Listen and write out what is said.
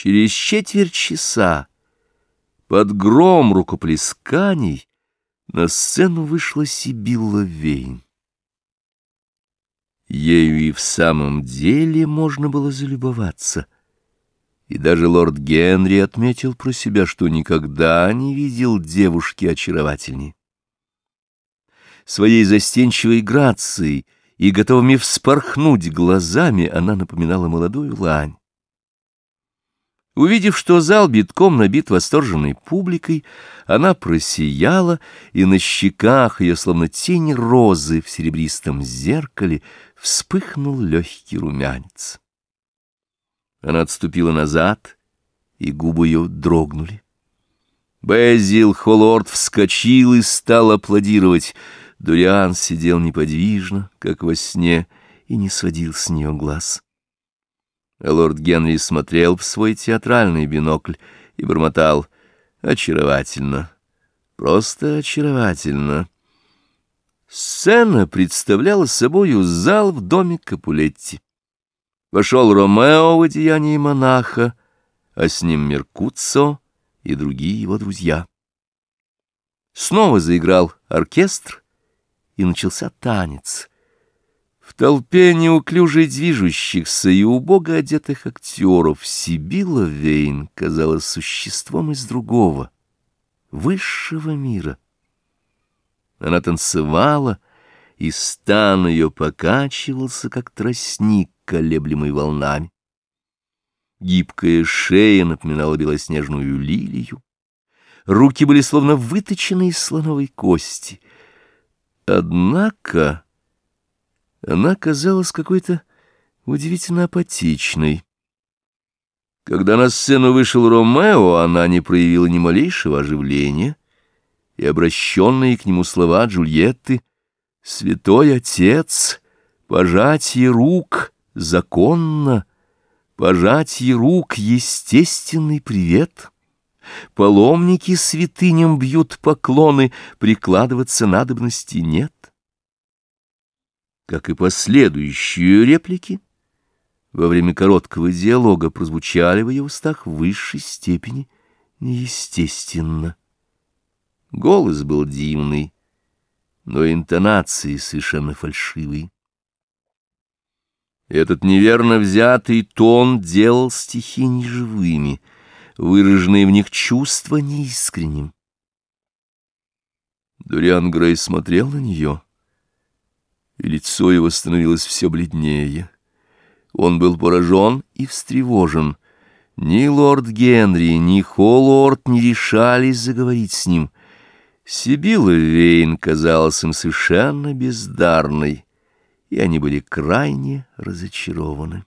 Через четверть часа под гром рукоплесканий на сцену вышла Сибилла Вейн. Ею и в самом деле можно было залюбоваться. И даже лорд Генри отметил про себя, что никогда не видел девушки очаровательней. Своей застенчивой грацией и готовыми вспорхнуть глазами она напоминала молодую лань. Увидев, что зал битком набит восторженной публикой, она просияла, и на щеках ее, словно тень розы в серебристом зеркале, вспыхнул легкий румянец. Она отступила назад, и губы ее дрогнули. Безил Холлорд вскочил и стал аплодировать. Дуриан сидел неподвижно, как во сне, и не сводил с нее глаз. Лорд Генри смотрел в свой театральный бинокль и бормотал «Очаровательно, просто очаровательно». Сцена представляла собою зал в доме Капулетти. Вошел Ромео в одеянии монаха, а с ним Меркуццо и другие его друзья. Снова заиграл оркестр, и начался танец — толпе неуклюже движущихся и убого одетых актеров Сибила Вейн казалась существом из другого, высшего мира. Она танцевала, и стан ее покачивался, как тростник, колеблемый волнами. Гибкая шея напоминала белоснежную лилию. Руки были словно выточены из слоновой кости. Однако... Она казалась какой-то удивительно апатичной. Когда на сцену вышел Ромео, она не проявила ни малейшего оживления, и обращенные к нему слова Джульетты «Святой Отец, пожатие рук законно, пожатие рук естественный привет». Паломники святыням бьют поклоны, прикладываться надобности нет как и последующие реплики, во время короткого диалога прозвучали в ее устах в высшей степени неестественно. Голос был дивный, но интонации совершенно фальшивые. Этот неверно взятый тон делал стихи неживыми, выраженные в них чувства неискренним. Дуриан Грей смотрел на нее — и лицо его становилось все бледнее. Он был поражен и встревожен. Ни лорд Генри, ни Холлорд не решались заговорить с ним. Сибила Вейн казалась им совершенно бездарной, и они были крайне разочарованы.